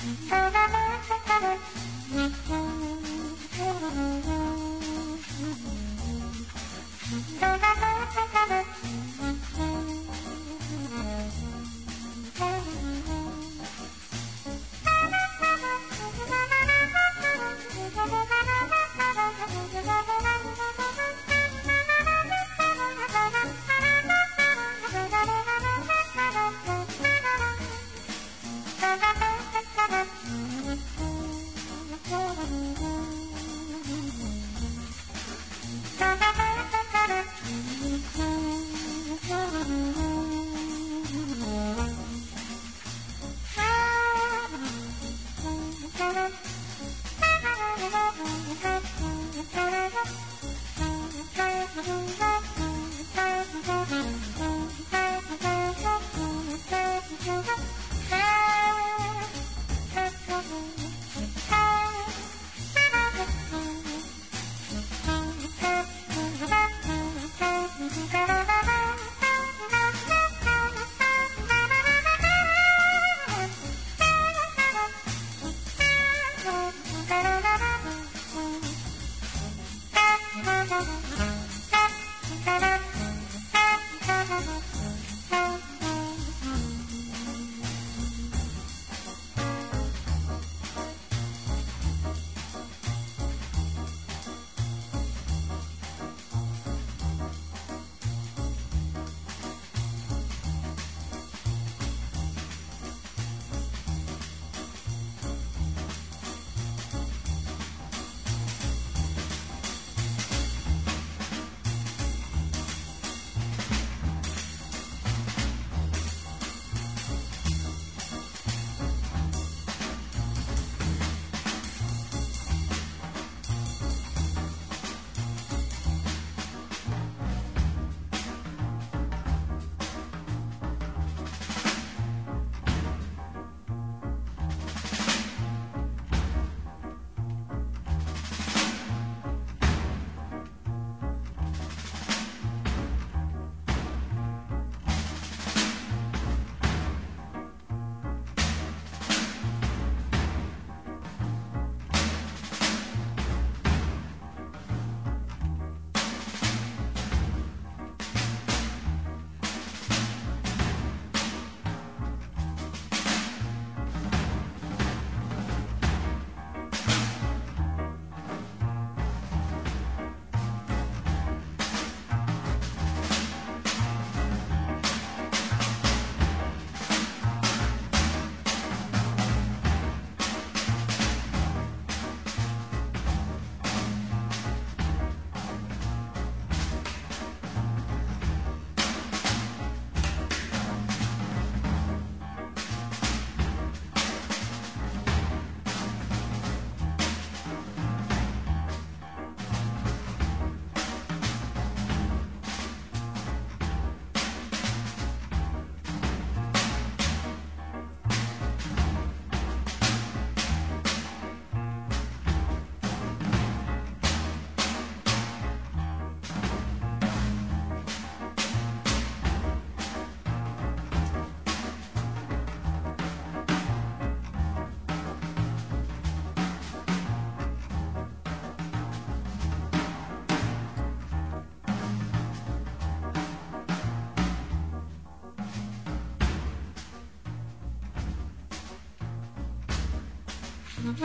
「そのまま」Thank